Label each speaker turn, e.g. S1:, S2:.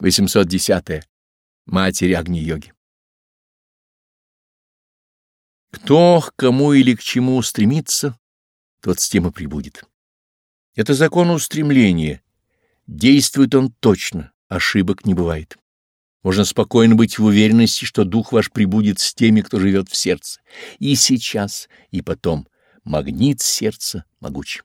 S1: 810. -е. Матерь Агни-йоги. Кто к кому или к чему стремится, тот с тем и прибудет. Это закон устремления. Действует он точно, ошибок не бывает. Можно спокойно быть в уверенности, что дух ваш прибудет с теми, кто живет в сердце. И сейчас, и потом. Магнит сердца могуч.